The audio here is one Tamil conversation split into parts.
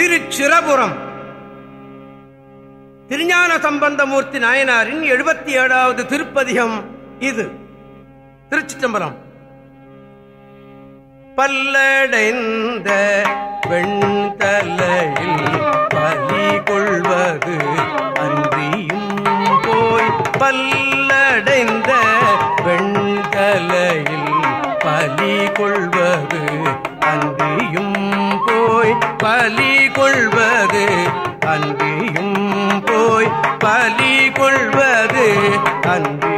திருச்சிரபுரம். திருஞான சம்பந்தமூர்த்தி நாயனாரின் எழுபத்தி ஏழாவது திருப்பதிகம் இது. திருச்சிற்றம்பலம். பல்லடைந்த வெண்தலையில் பலி கொள்வது அன்றியும் போய். பல்லடைந்த வெண்தலையில் பலி கொள்வது அன்றியும் போய் பலி கொள்வது அன்றியும் போய் பலி கொள்வது அன்பு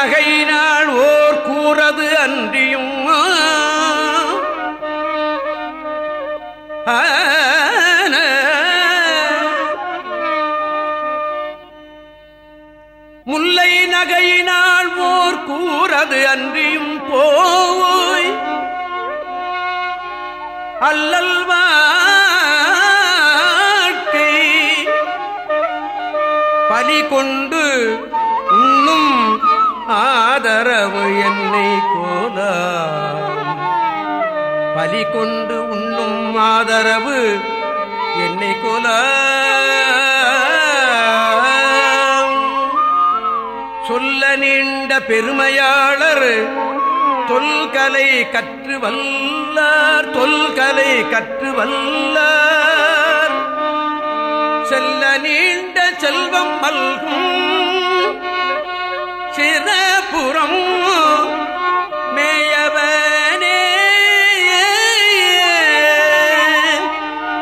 முல்லை நகையினாள் ஓர் கூறது அன்றியும் முல்லை நகையினால் ஓர் கூறது அன்றியும் போய் அல்லல் பலி கொண்டு ஆதரவு என்னை கோலாம் பலி கொண்டு உண்ணும் ஆதரவு என்னை கோல. சொல்ல நீண்ட பெருமையாளர் தொல்கலை கற்று வல்லார் தொல்கலை கற்று வல்லார். செல்ல நீண்ட செல்வம் மல்கும் புறம் மேயவனே.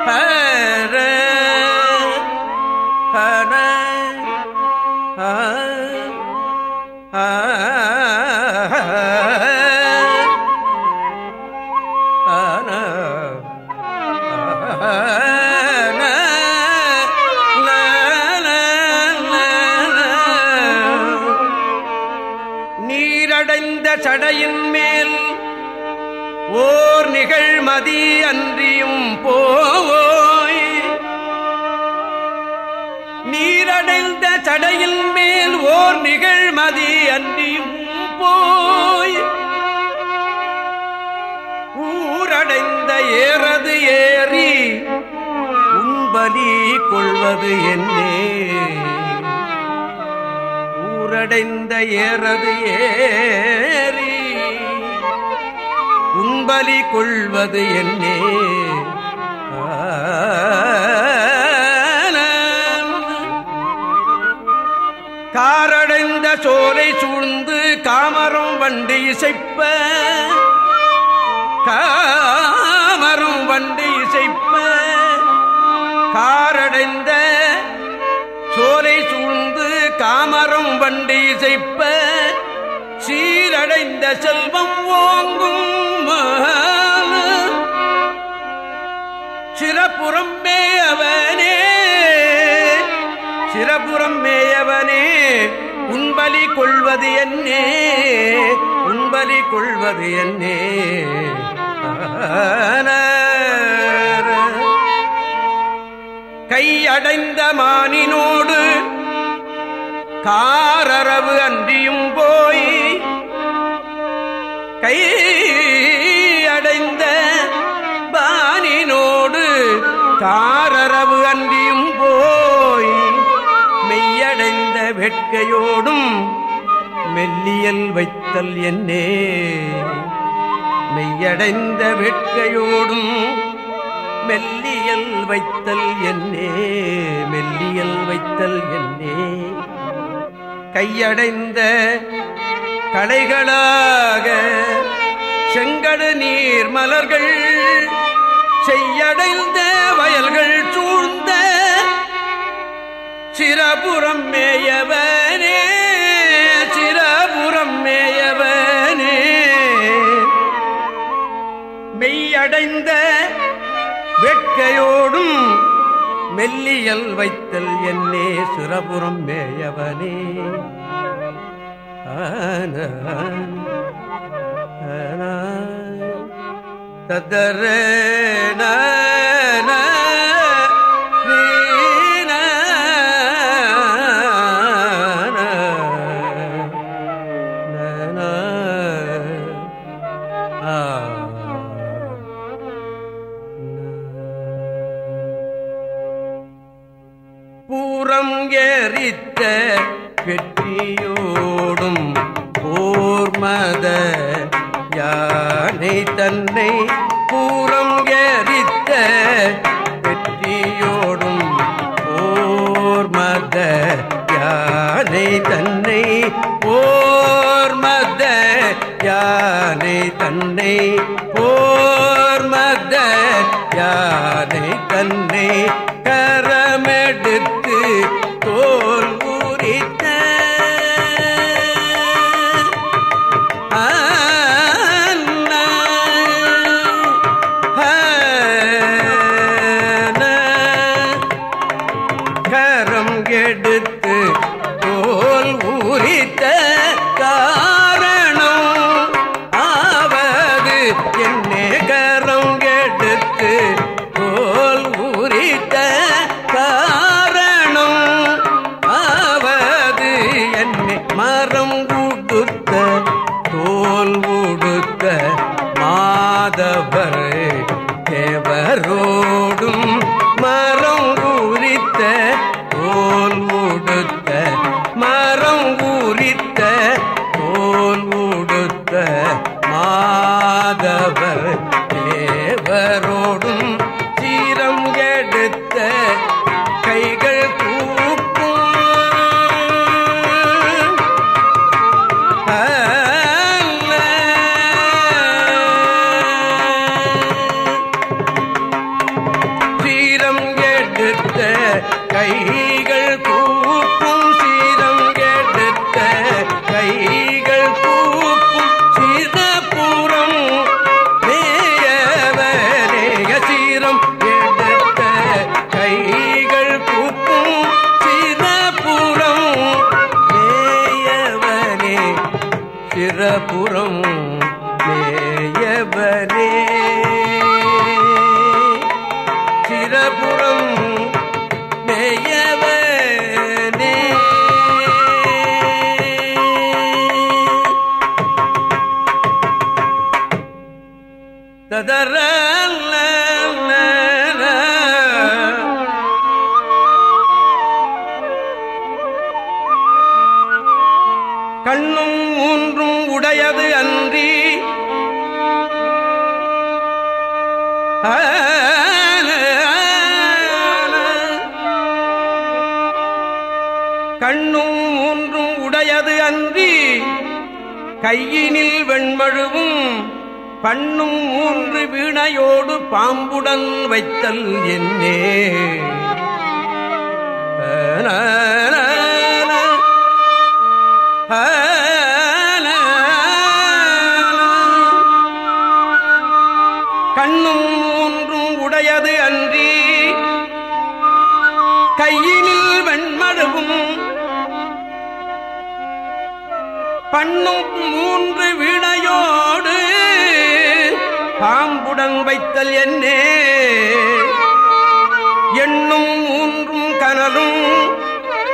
ஹர ஹர ஹ ஊரடைந்த ஏறது ஏறி உண்பலி கொள்வது என்னே. ஊரடைந்த ஏறது ஏறி உண்பலி கொள்வது என்னே. காரடைந்த சோலை சூழ்ந்து காமரம் வண்டி இசைப்ப காமரும் வண்டு இசைப்ப காரடைந்த சோலை சூழ்ந்து காமரும் வண்டு இசைப்ப சீரடைந்த செல்வம் ஓங்கும் சிறப்புறம் மேயவனே சிறப்புறம் மேயவனே உன்பலி கொள்வது என்னே உன்பலி கொள்வது என்னே. கையடைந்த மானினோடு காரரவு அன்றியும் போய் கை அடைந்த பானினோடு காரரவு அன்றியும் போய் மெய்யடைந்த வெட்கையோடும் மெல்லியல் வைத்தல் என்னே. மெய்யடைந்த வெட்கையோடும் மெல்லியல் வைத்தல் என்னே மெல்லியல் வைத்தல் என்னே. கையடைந்த களைகளாக செங்கடு நீர் மலர்கள் செய்யடைந்த வயல்கள் சூழ்ந்த சிரபுரம் மேயவர் வெட்கையோடும் மெல்லியல் வைத்தல் என்னே சுரபுரம் மேயவனே. ஆன ததரே कन्ने और मदद जाने உடுத்த தோல் உடுத்த மாதவர் தேவரோ. கரை ததர வீணையோடு பாம்புடன் வைத்தல் என்னே. கண்ணும் ஒன்றும் உடையது அன்றி கையினில் வெண்மடுவும் பண்ணும் மூன்று பாம்புடன் என்னே? எண்ணும் மூன்றும் கனலும்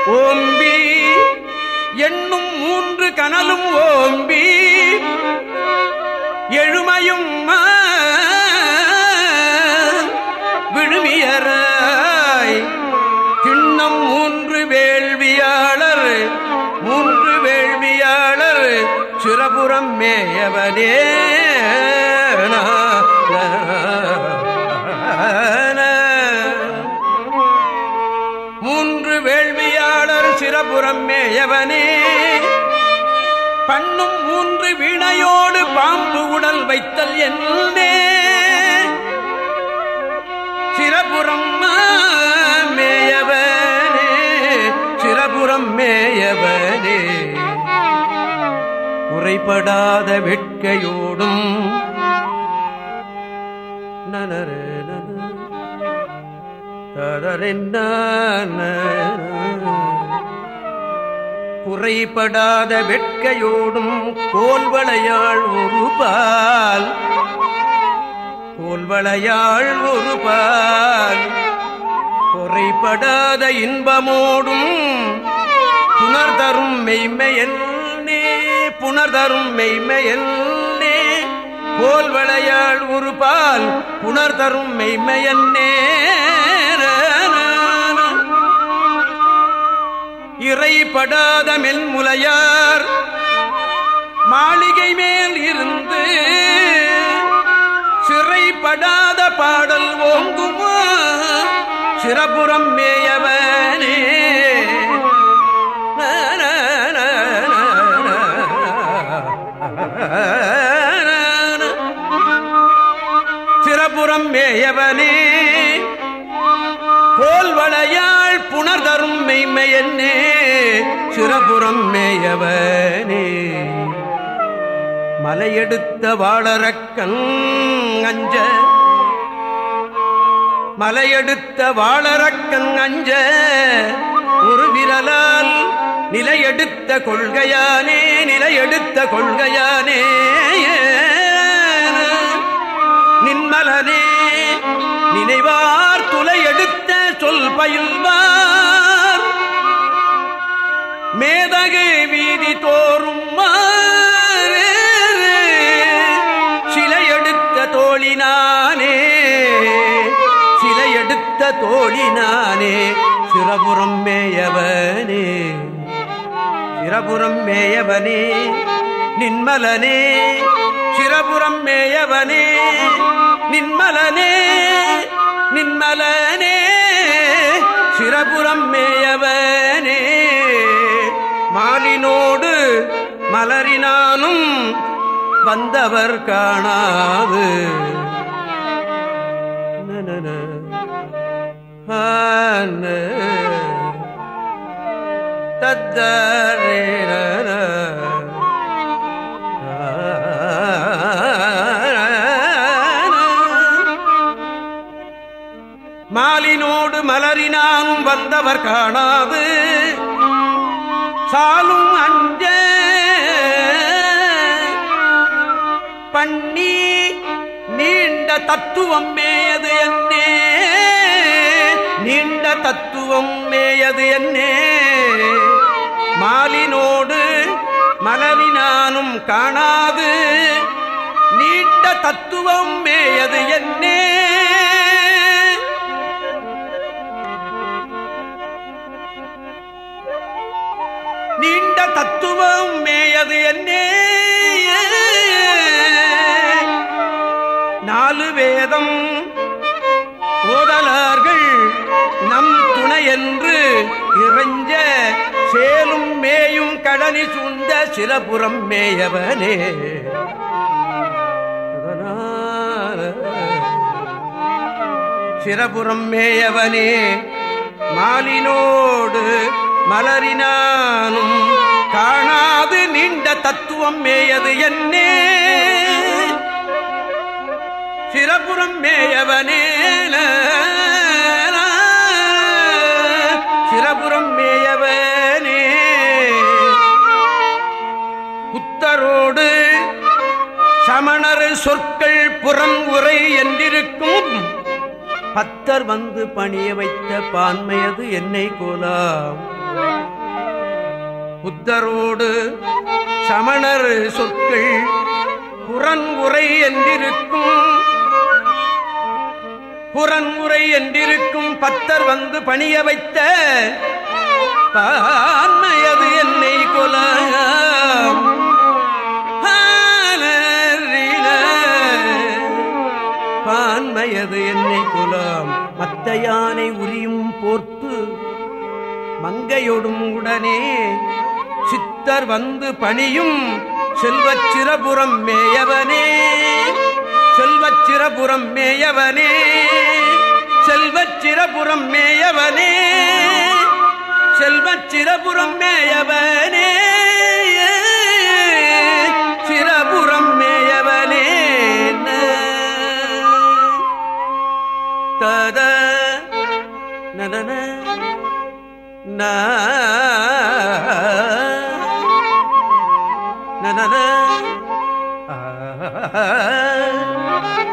ஓம்பி எண்ணும் மூன்று கனலும் ஓம்பி எழுமையும் விழுமியராய். திண்ணம் மூன்று வேள்வியாளர் மூன்று வேள்வியாளர் சிறபுறம் மேயவனே. புறம் மேயவனே பண்ணும் மூன்று வினையோடு பாம்பு உடல் வைத்தல் என்னே? சிறபுறம் மேயவனே சிறபுறம் மேயவனே. குறைபடாத வெட்கையோடும் நனர. குறைபடாத வெட்கையோடும் கோல்வளையாள் ஒரு பால் கோல்வளையாள் ஒரு பால் குறைபடாத இன்பமோடும் புனர்தரும் மெய்மையல்னே புனர்தரும் மெய்மையல்னே கோல்வளையாள் ஒரு பால் புனர்தரும் மெய்மையன்னே இறைபடாத மென்முலையார். மாளிகை மேல் இருந்து சிறைப்படாத பாடல் ஓங்குமா? சிறபுறம் மேயவனே. சிறபுறம் மேயவனே. கோல்வளையாள் புனர்தரும் மெய்மையன்னே சிறபுறம் மேயவனே. மலையெடுத்த வாழறக்கன் அஞ்ச மலையெடுத்த வாழறக்கன் அஞ்ச ஒரு விரலால் நிலையெடுத்த கொள்கையானே நிலையெடுத்த கொள்கையானே. நின்மலனே நினைவார் துளை எடுத்த சொல் பயில் மேதகு வீதி தோறும் சிலையெடுத்த தோழினானே சிலையெடுத்த தோழினானே சிறபுறம் மேயவனே சிறபுறம் மேயவனே நின்மலனே சிறபுறம் மேயவனே நின்மலனே நின்மலனே சிறபுறம் மேயவன் மலரினானும் வந்தவர் காணாது. தத்தரே மாலினோடு மலரினானும் வந்தவர் காணாது. சாலும் அஞ்சே பண்ணி நீண்ட தத்துவம் மேயது என்னே. நீண்ட தத்துவம் மேயது என்னே. மாலினோடு மலரினானும் காணாது. நீண்ட தத்துவம் மேயது என்னே. நீண்ட தத்துவம் மேயது என்னே. வேதம். ஓதலார்கள் நம் துணை என்று இறைஞ்ச சேலும் மேயும் கடனி சூழ்ந்த சிலபுறம் மேயவனே. சிறபுறம் மேயவனே மாலினோடு மலரினானும் காணாது நீண்ட தத்துவம் மேயது என்னே. சிறபுறம் மேயவனே சிறபுறம் மேயவனே. சமணர் சொற்கள் புறம் உரை என்றிருக்கும். பத்தர் வந்து பணிய வைத்த பான்மையது என்னை கோலாம். புத்தரோடு சமணர் சொற்கள் புறன் உரை என்றிருக்கும். புறன்முறை என்றிருக்கும் பத்தர் வந்து பணிய வைத்த பான்மையது என்னை கொல. பான்மையது என்னை குலாம். மத்த யானை உரியும் போர்த்து மங்கையொடும் உடனே சித்தர் வந்து பணியும் செல்வச் சிறபுறம் மேயவனே. செல்வச்சிரபுரம் மேயவனே செல்வச்சிரபுரம் மேயவனே செல்வச்சிரபுரம் மேயவனே சிரபுரம் மேயவனே தத நதன நன தெங்கு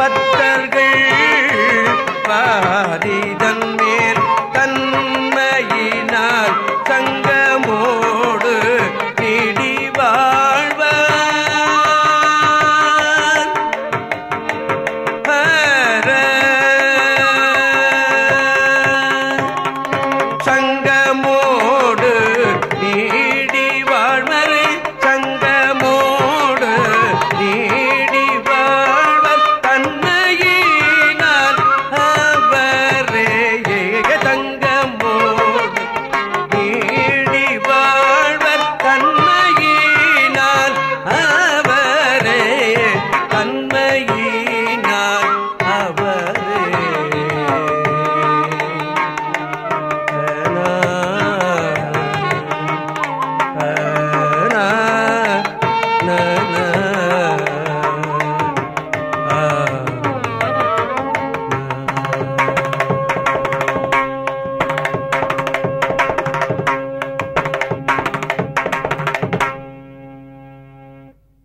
பாரிதன் மேல் பக்தர்கள் பாரிதன்